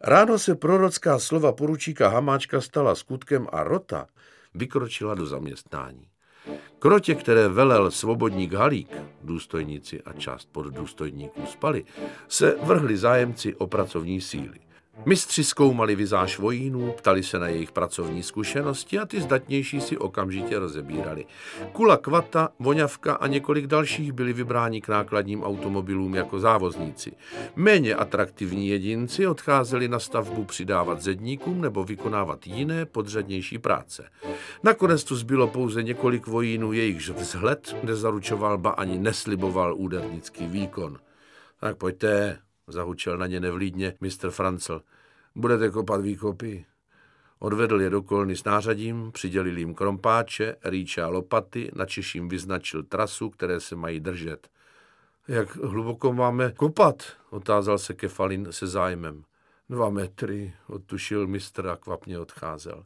Ráno se prorocká slova poručíka Hamáčka stala skutkem a Rota vykročila do zaměstnání. Krotě, které velel svobodník Halík, důstojníci a část poddůstojníků spali, se vrhli zájemci o pracovní síly. Mistři zkoumali vizáž vojínů, ptali se na jejich pracovní zkušenosti a ty zdatnější si okamžitě rozebírali. Kula Kvata, Voňavka a několik dalších byli vybráni k nákladním automobilům jako závozníci. Méně atraktivní jedinci odcházeli na stavbu přidávat zedníkům nebo vykonávat jiné podřadnější práce. Nakonec tu zbylo pouze několik vojínů, jejichž vzhled nezaručoval ba ani nesliboval údernický výkon. Tak pojďte, zahučel na ně nevlídně mistr Francel. Budete kopat výkopy? Odvedl je do kolny s nářadím, přidělil jim krompáče, rýče a lopaty, na Češím vyznačil trasu, které se mají držet. Jak hluboko máme kopat? otázal se Kefalin se zájmem. Dva metry, odtušil mistr a kvapně odcházel.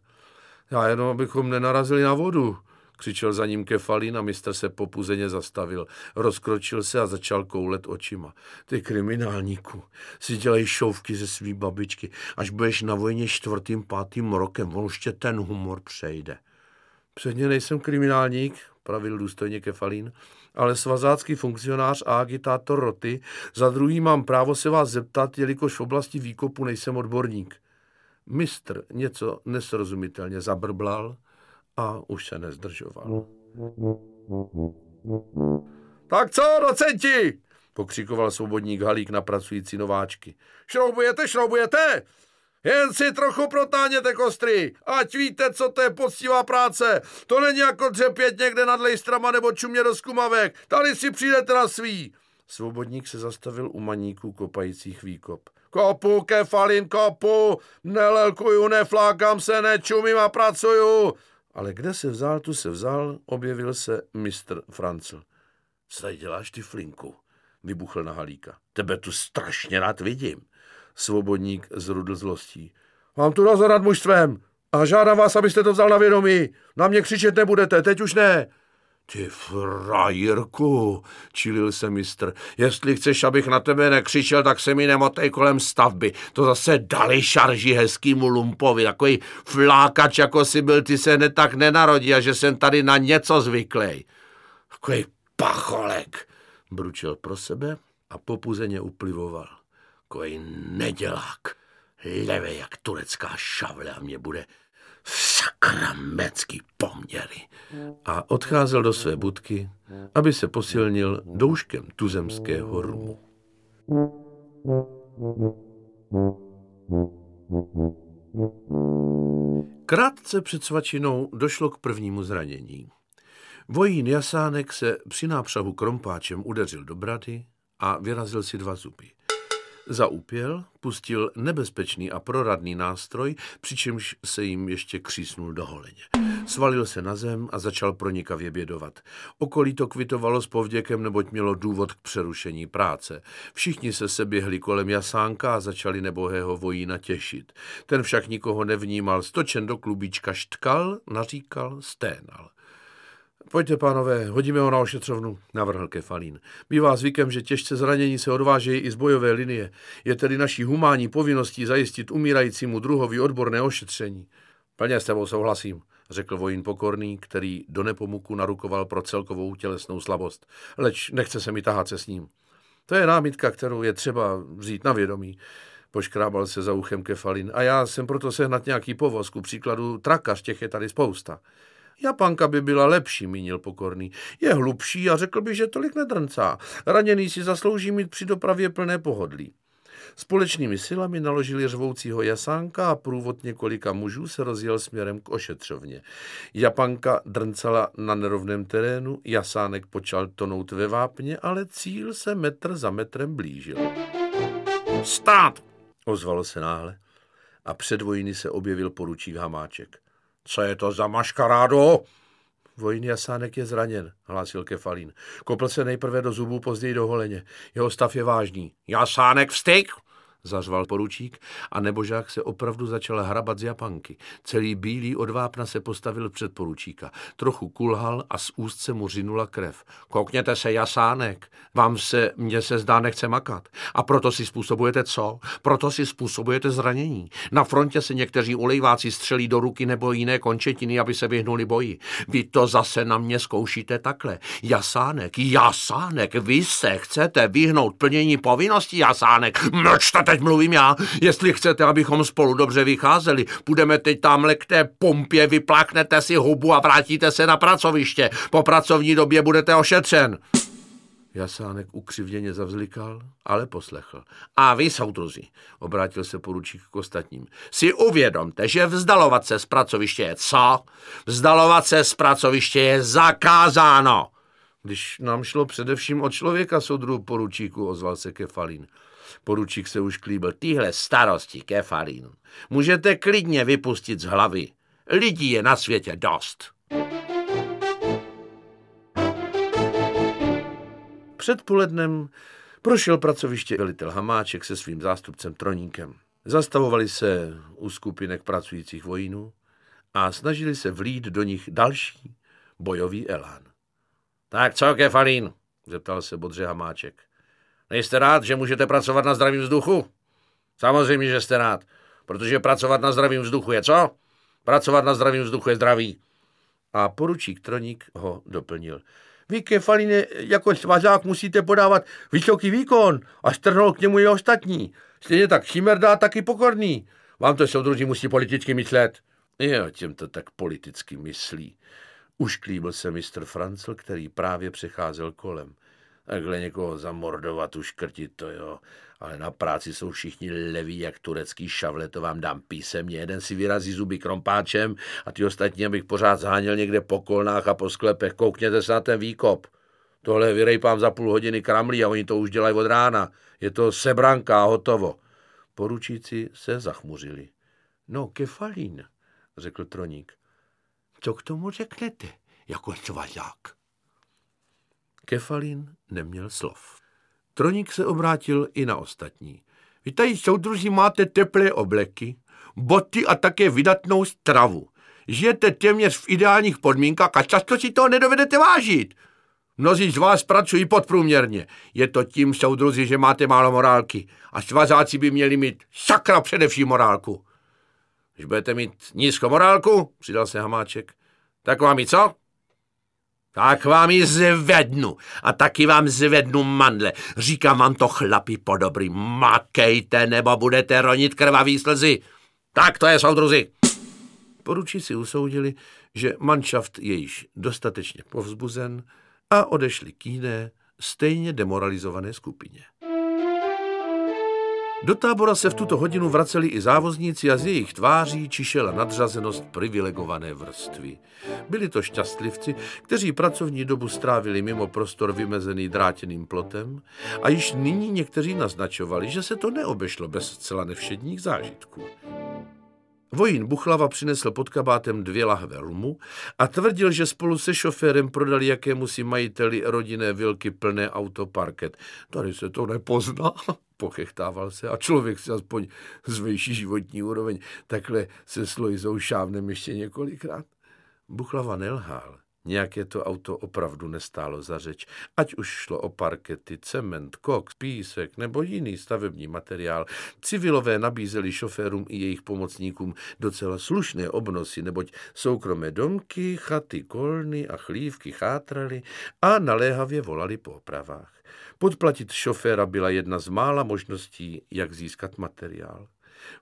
Já jenom, abychom nenarazili na vodu, křičel za ním Kefalín a mistr se popuzeně zastavil. Rozkročil se a začal koulet očima. Ty kriminálníku, si dělej šouvky ze svý babičky. Až budeš na vojně čtvrtým, pátým rokem, on už tě ten humor přejde. Předně nejsem kriminálník, pravil důstojně Kefalín, ale svazácký funkcionář a agitátor roty. Za druhý mám právo se vás zeptat, jelikož v oblasti výkopu nejsem odborník. Mistr něco nesrozumitelně zabrblal, a už se nezdržoval. Tak co, docenti? pokřikoval svobodník Halík na pracující nováčky. Šroubujete, šroubujete? Jen si trochu protáněte kostry, ať víte, co to je poctivá práce. To není jako dřepět někde nad lejstrama nebo čumě do skumavek. Tady si přijdete na svý. Svobodník se zastavil u maníků kopajících výkop. Kopu, kefalin, kopu, nelelkuju, neflákám se, nečumím a pracuju. Ale kde se vzal, tu se vzal, objevil se mistr Francl. Co tady děláš ty flinku? Vybuchl na Halíka. Tebe tu strašně rád vidím. Svobodník zrudl zlostí. Mám tu rozhod nad mužstvem a žádám vás, abyste to vzal na vědomí. Na mě křičet nebudete, teď už ne. Ty frajerku, čilil se mistr, jestli chceš, abych na tebe nekřičel, tak se mi nemotej kolem stavby. To zase dali šarži hezkýmu lumpovi, takový flákač, jako si byl, ty se hned tak nenarodí a že jsem tady na něco zvyklý. Takový pacholek, bručil pro sebe a popuzeně uplivoval. Takový nedělák, levej jak turecká šavle a mě bude sakramecký poměry. A odcházel do své budky, aby se posilnil douškem tuzemského rumu. Krátce před svačinou došlo k prvnímu zranění. Vojín Jasánek se při nápřahu krompáčem udeřil do brady a vyrazil si dva zuby. Zaupěl, pustil nebezpečný a proradný nástroj, přičemž se jim ještě křísnul do holeně. Svalil se na zem a začal pronikavě bědovat. Okolí to kvitovalo s povděkem, neboť mělo důvod k přerušení práce. Všichni se seběhli kolem jasánka a začali nebohého vojína těšit. Ten však nikoho nevnímal, stočen do klubička štkal, naříkal, sténal. Pojďte, pánové, hodíme ho na ošetřovnu, navrhl Kefalín. Bývá zvykem, že těžce zranění se odvážejí i z bojové linie. Je tedy naší humánní povinností zajistit umírajícímu druhovi odborné ošetření. Plně s tebou souhlasím, řekl vojín pokorný, který do nepomuku narukoval pro celkovou tělesnou slabost. Leč nechce se mi tahat se s ním. To je námitka, kterou je třeba vzít na vědomí. Poškrábal se za uchem Kefalin. A já jsem proto sehnat nějaký povoz, ku příkladu trakař, těch je tady spousta. Japanka by byla lepší, mínil pokorný. Je hlubší a řekl by, že tolik nedrncá. Raněný si zaslouží mít při dopravě plné pohodlí. Společnými silami naložili řvoucího jasánka a průvod několika mužů se rozjel směrem k ošetřovně. Japanka drncala na nerovném terénu, jasánek počal tonout ve vápně, ale cíl se metr za metrem blížil. Stát! ozvalo se náhle a před vojny se objevil poručík Hamáček. Co je to za maškarádo? Vojný Jasánek je zraněn, hlásil Kefalín. Kopl se nejprve do zubů, později do holeně. Jeho stav je vážný. Jasánek vstyk? Zařval poručík a nebožák se opravdu začal hrabat z japanky. Celý bílý od vápna se postavil před poručíka. Trochu kulhal a z úst se mu řinula krev. Koukněte se, jasánek, vám se, mně se zdá, nechce makat. A proto si způsobujete co? Proto si způsobujete zranění. Na frontě se někteří olejváci střelí do ruky nebo jiné končetiny, aby se vyhnuli boji. Vy to zase na mě zkoušíte takhle. Jasánek, jasánek, vy se chcete vyhnout plnění povinností, jasánek. Mlčte teď mluvím já. Jestli chcete, abychom spolu dobře vycházeli, půjdeme teď tamhle k té pumpě, vypláknete si hubu a vrátíte se na pracoviště. Po pracovní době budete ošetřen. Jasánek ukřivděně zavzlikal, ale poslechl. A vy, soudruzi, obrátil se poručík k ostatním, si uvědomte, že vzdalovat se z pracoviště je co? Vzdalovat se z pracoviště je zakázáno. Když nám šlo především o člověka, soudru poručíku, ozval se Kefalín. Poručík se už klíbil. Tyhle starosti, Kefalín, můžete klidně vypustit z hlavy. Lidí je na světě dost. Předpolednem prošel pracoviště velitel Hamáček se svým zástupcem Troníkem. Zastavovali se u skupinek pracujících vojínů a snažili se vlít do nich další bojový elán. Tak co, Kefalín? zeptal se bodře Hamáček. Nejste rád, že můžete pracovat na zdravém vzduchu? Samozřejmě, že jste rád, protože pracovat na zdravém vzduchu je co? Pracovat na zdravém vzduchu je zdraví. A poručík Troník ho doplnil. Vy, Kefalíne, jako svazák musíte podávat vysoký výkon a strhnout k němu i ostatní. Stejně tak Šimerda taky pokorný. Vám to soudruží musí politicky myslet. Jo, těm to tak politicky myslí. Už klíbil se mistr Francel, který právě přecházel kolem. Takhle někoho zamordovat, uškrtit to, jo. Ale na práci jsou všichni leví, jak turecký šavle, to vám dám písemně. Jeden si vyrazí zuby krompáčem a ty ostatní, abych pořád zháněl někde po kolnách a po sklepech. Koukněte se na ten výkop. Tohle vyrejpám za půl hodiny kramlí a oni to už dělají od rána. Je to sebranka a hotovo. Poručíci se zachmuřili. No, kefalín, řekl Troník. Co k tomu řeknete, jako svazák? Kefalín neměl slov. Troník se obrátil i na ostatní. Vy tady, soudruzi, máte teplé obleky, boty a také vydatnou stravu. Žijete téměř v ideálních podmínkách a často si toho nedovedete vážit. Mnozí z vás pracují podprůměrně. Je to tím, soudruzi, že máte málo morálky. A svazáci by měli mít sakra především morálku. Když budete mít nízkou morálku, přidal se Hamáček, tak vám i co? Tak vám ji zvednu a taky vám zvednu mandle. Říkám vám to chlapi po dobrý. Makejte nebo budete ronit krvavý slzy. Tak to je, soudruzi. Poručí si usoudili, že manšaft je již dostatečně povzbuzen a odešli k jiné, stejně demoralizované skupině. Do tábora se v tuto hodinu vraceli i závozníci a z jejich tváří čišela nadřazenost privilegované vrstvy. Byli to šťastlivci, kteří pracovní dobu strávili mimo prostor vymezený drátěným plotem a již nyní někteří naznačovali, že se to neobešlo bez zcela nevšedních zážitků. Vojín Buchlava přinesl pod kabátem dvě lahve rumu a tvrdil, že spolu se šoférem prodali jakému si majiteli rodinné vilky plné autoparket. Tady se to nepozná, pochechtával se a člověk si aspoň zvejší životní úroveň takhle se slojzou šávnem ještě několikrát. Buchlava nelhal. Nějaké to auto opravdu nestálo za řeč, ať už šlo o parkety, cement, koks, písek nebo jiný stavební materiál. Civilové nabízeli šoférům i jejich pomocníkům docela slušné obnosy, neboť soukromé domky, chaty, kolny a chlívky chátrali a naléhavě volali po opravách. Podplatit šoféra byla jedna z mála možností, jak získat materiál.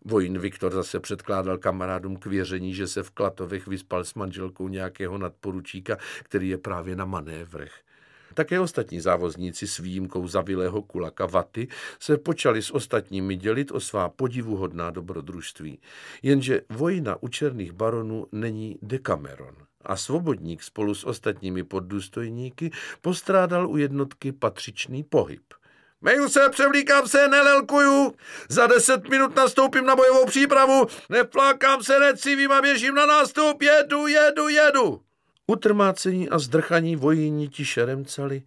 Vojín Viktor zase předkládal kamarádům k věření, že se v Klatovech vyspal s manželkou nějakého nadporučíka, který je právě na manévrech. Také ostatní závozníci s výjimkou zavilého kulaka Vaty se počali s ostatními dělit o svá podivuhodná dobrodružství. Jenže vojna u černých baronů není Dekameron a svobodník spolu s ostatními poddůstojníky postrádal u jednotky patřičný pohyb. Meju se, převlíkám se, nelelkuju. Za deset minut nastoupím na bojovou přípravu. Neplákám se, necivím a běžím na nástup. Jedu, jedu, jedu. Utrmácení a zdrchaní vojíni tiše remcali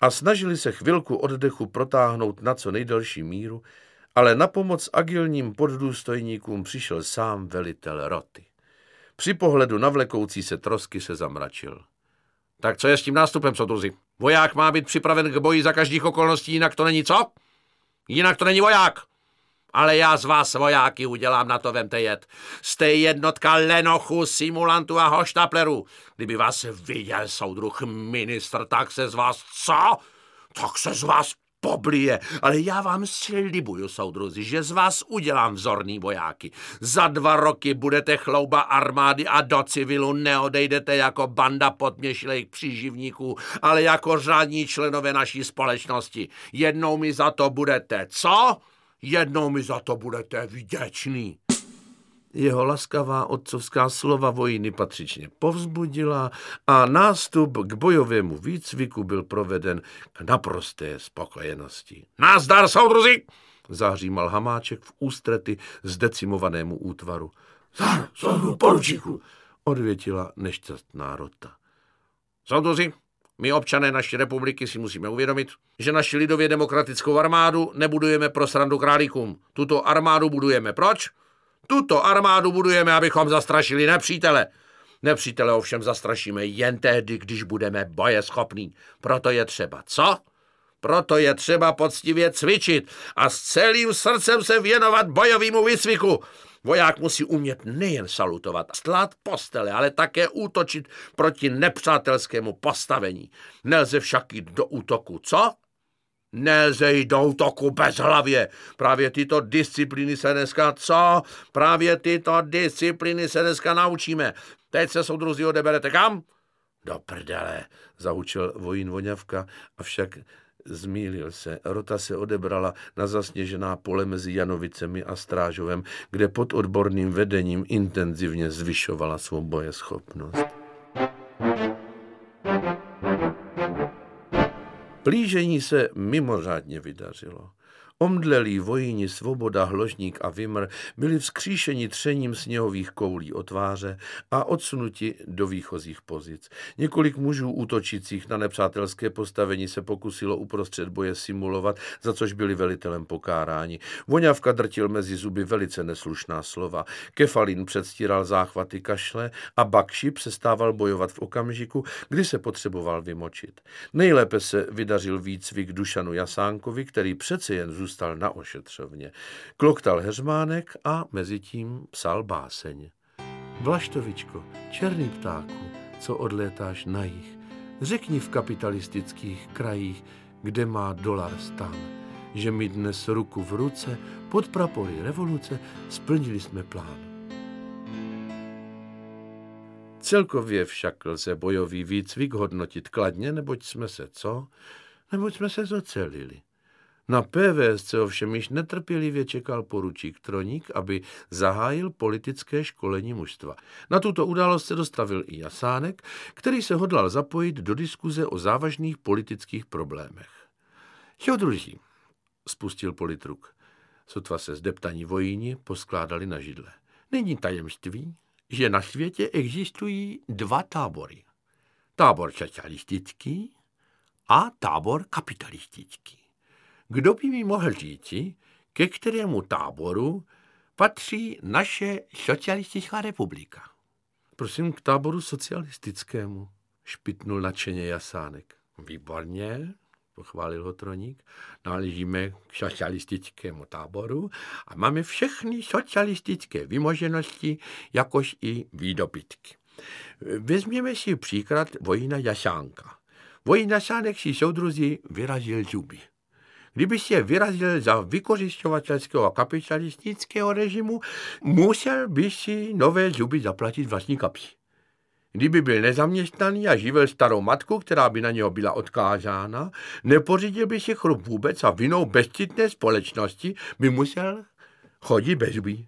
a snažili se chvilku oddechu protáhnout na co nejdelší míru, ale na pomoc agilním poddůstojníkům přišel sám velitel roty. Při pohledu na vlekoucí se trosky se zamračil. Tak co je s tím nástupem, soudruzi? Voják má být připraven k boji za každých okolností, jinak to není co? Jinak to není voják. Ale já z vás vojáky udělám, na to vemte jet. Jste jednotka lenochu, simulantů a hoštaplerů. Kdyby vás viděl soudruh ministr, tak se z vás co? Tak se z vás poblije, ale já vám slibuju, soudruzi, že z vás udělám vzorný vojáky. Za dva roky budete chlouba armády a do civilu neodejdete jako banda podměšlých příživníků, ale jako řádní členové naší společnosti. Jednou mi za to budete, co? Jednou mi za to budete vděčný. Jeho laskavá otcovská slova vojiny patřičně povzbudila a nástup k bojovému výcviku byl proveden k naprosté spokojenosti. Názdar, soudruzi! zahřímal Hamáček v ústrety zdecimovanému útvaru. Zdar, soudru poručíku, odvětila nešťastná rota. Soudruzi, my občané naší republiky si musíme uvědomit, že naši lidově demokratickou armádu nebudujeme pro srandu králíkům. Tuto armádu budujeme proč? Tuto armádu budujeme, abychom zastrašili nepřítele. Nepřítele ovšem zastrašíme jen tehdy, když budeme bojeschopní. Proto je třeba, co? Proto je třeba poctivě cvičit a s celým srdcem se věnovat bojovému výcviku. Voják musí umět nejen salutovat, stlát postele, ale také útočit proti nepřátelskému postavení. Nelze však jít do útoku, co? Nelze jít do útoku bez hlavě. Právě tyto disciplíny se dneska co? Právě tyto disciplíny se dneska naučíme. Teď se soudruzi odeberete kam? Do prdele, zahučil vojín Voňavka, avšak Zmílil se. Rota se odebrala na zasněžená pole mezi Janovicemi a Strážovem, kde pod odborným vedením intenzivně zvyšovala svou bojeschopnost. Plížení se mimořádně vydařilo. Omdlelí vojíni Svoboda, Hložník a Vimr byli vzkříšeni třením sněhových koulí o tváře a odsunuti do výchozích pozic. Několik mužů útočících na nepřátelské postavení se pokusilo uprostřed boje simulovat, za což byli velitelem pokáráni. Voňavka drtil mezi zuby velice neslušná slova. Kefalín předstíral záchvaty kašle a Bakši přestával bojovat v okamžiku, kdy se potřeboval vymočit. Nejlépe se vydařil výcvik Dušanu Jasánkovi, který přece jen zůstal zůstal na ošetřovně. Kloktal heřmánek a mezi tím psal báseň. Vlaštovičko, černý ptáku, co odlétáš na jich, řekni v kapitalistických krajích, kde má dolar stan, že mi dnes ruku v ruce pod prapory revoluce splnili jsme plán. Celkově však lze bojový výcvik hodnotit kladně, neboť jsme se co? Neboť jsme se zocelili. Na PVSC ovšem již netrpělivě čekal poručík Troník, aby zahájil politické školení mužstva. Na tuto událost se dostavil i Jasánek, který se hodlal zapojit do diskuze o závažných politických problémech. Jo, druží, spustil politruk. Sotva se zdeptaní vojíni poskládali na židle. Není tajemství, že na světě existují dva tábory. Tábor socialistický a tábor kapitalistický. Kdo by mi mohl říci, ke kterému táboru patří naše socialistická republika? Prosím k táboru socialistickému, špitnul nadšeně Jasánek. Výborně, pochválil ho Troník. Náležíme k socialistickému táboru a máme všechny socialistické vymoženosti, jakož i výdobytky. Vezměme si příklad vojina Jasánka. Vojín Jasánek si soudruzi vyrazil zuby. Kdyby se vyrazil za vykořišťovatelského kapitalistického režimu, musel by si nové zuby zaplatit vlastní kapsy. Kdyby byl nezaměstnaný a živil starou matku, která by na něho byla odkázána, nepořídil by si chrup vůbec a vinou bezcitné společnosti by musel chodit bez zuby.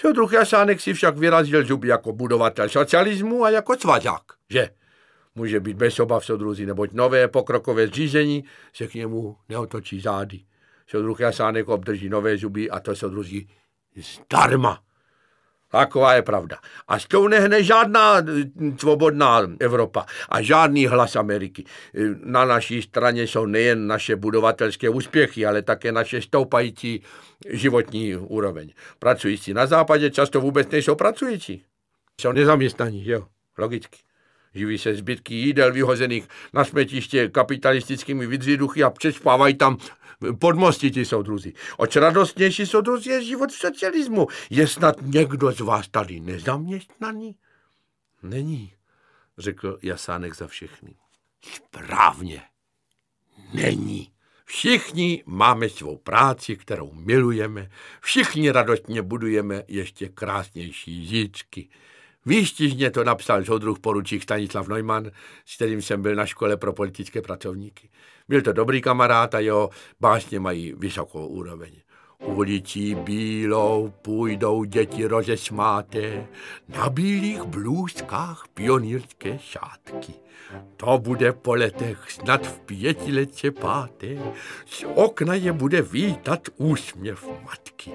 Soudruh Jasánek si však vyrazil zuby jako budovatel socialismu a jako svazák, že? Může být bez obav soudruzi, neboť nové pokrokové zřízení se k němu neotočí zády. Soudruh Jasánek obdrží nové zuby a to soudruzi zdarma. Taková je pravda. A s tou nehne žádná svobodná Evropa a žádný hlas Ameriky. Na naší straně jsou nejen naše budovatelské úspěchy, ale také naše stoupající životní úroveň. Pracující na západě často vůbec nejsou pracující. Jsou nezaměstnaní, jo, logicky. Živí se zbytky jídel vyhozených na smetiště kapitalistickými vydřiduchy a přespávají tam podmosti ti soudruzi. Oč radostnější soudruzi je život v socialismu. Je snad někdo z vás tady nezaměstnaný? Není, řekl Jasánek za všechny. Správně. Není. Všichni máme svou práci, kterou milujeme, všichni radostně budujeme ještě krásnější zítřky. Výstižně to napsal soudruh poručík Stanislav Neumann, s kterým jsem byl na škole pro politické pracovníky. Byl to dobrý kamarád a jeho básně mají vysokou úroveň. Ulicí bílou půjdou děti rozesmáté, na bílých blůzkách pionýrské šátky. To bude po letech snad v pětiletce páté, z okna je bude vítat úsměv matky.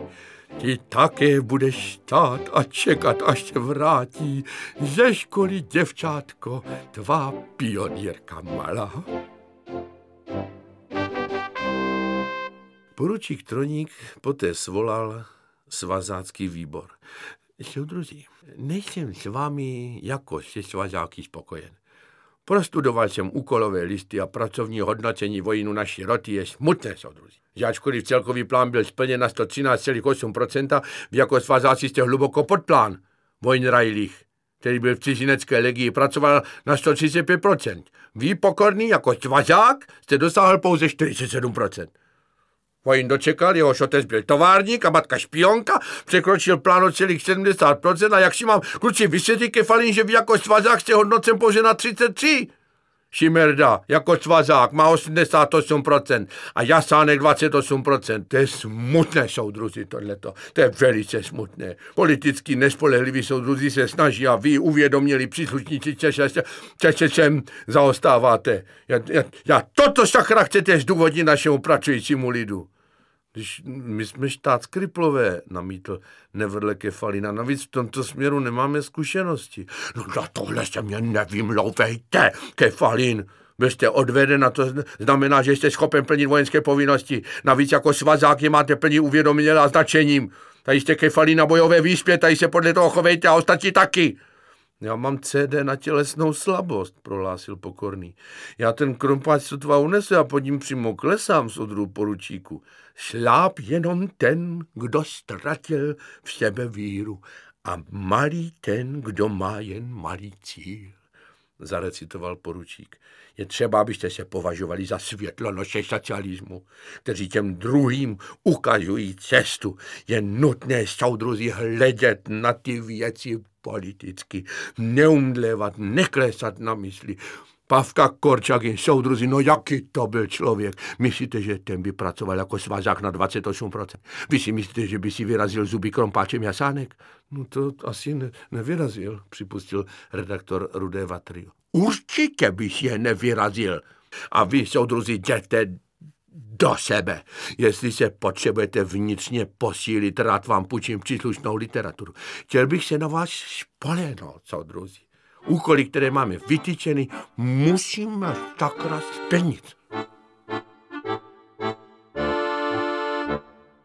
Ty také budeš stát a čekat, až se vrátí ze školy děvčátko, tvá pionýrka malá. Poručík Troník poté svolal svazácký výbor. Soudruzi, nejsem s vámi jako se svazáky spokojen. Prostudoval jsem úkolové listy a pracovní hodnocení vojinu naší roty je smutné, soudruzi. Že ačkoliv celkový plán byl splněn na 113,8%, vy jako svazáci jste hluboko pod plán. Vojn Rajlich, který byl v cizinecké legii, pracoval na 135%. Vy pokorný jako svazák jste dosáhl pouze 47%. Vojín dočekal, jeho otec byl továrník a matka špionka, překročil plán o celých 70% a jak si mám kluci vysvětlit kefalín, že vy jako svazák jste hodnocen pouze na 33? Šimerda jako svazák má 88% a Jasánek 28%. To je smutné, soudruzi, tohleto. To je velice smutné. Politicky nespolehliví soudruzi se snaží a vy uvědomili příslušníci Čečečem zaostáváte. Já, já, já toto sakra chcete zdůvodnit našemu pracujícímu lidu. Když my jsme štát skriplové, namítl Nevrle Kefalina. Navíc v tomto směru nemáme zkušenosti. No na tohle se mě nevymlouvejte, Kefalin. Vy jste odveden a to znamená, že jste schopen plnit vojenské povinnosti. Navíc jako svazák je máte plní uvědomělé a značením. Tady jste kefalí na bojové výspě, tady se podle toho chovejte a ostatní taky. Já mám CD na tělesnou slabost, prohlásil pokorný. Já ten krompáč sotva unesu a pod ním přímo klesám z odru poručíku. Šláp jenom ten, kdo ztratil v sebe víru a malý ten, kdo má jen malý cíl zarecitoval poručík. Je třeba, abyste se považovali za světlo noše socialismu, kteří těm druhým ukazují cestu. Je nutné, soudruzi, hledět na ty věci politicky, neumdlévat, neklesat na mysli, Pavka Korčagin, soudruzi, no jaký to byl člověk. Myslíte, že ten by pracoval jako svazák na 28%? Vy si myslíte, že by si vyrazil zuby krompáčem jasánek? No to asi ne, nevyrazil, připustil redaktor Rudé Vatrio. Určitě bych je nevyrazil. A vy, soudruzi, jděte do sebe. Jestli se potřebujete vnitřně posílit, rád vám půjčím příslušnou literaturu. Chtěl bych se na vás spolehnout, soudruzi úkoly, které máme vytyčeny, musíme takhle splnit.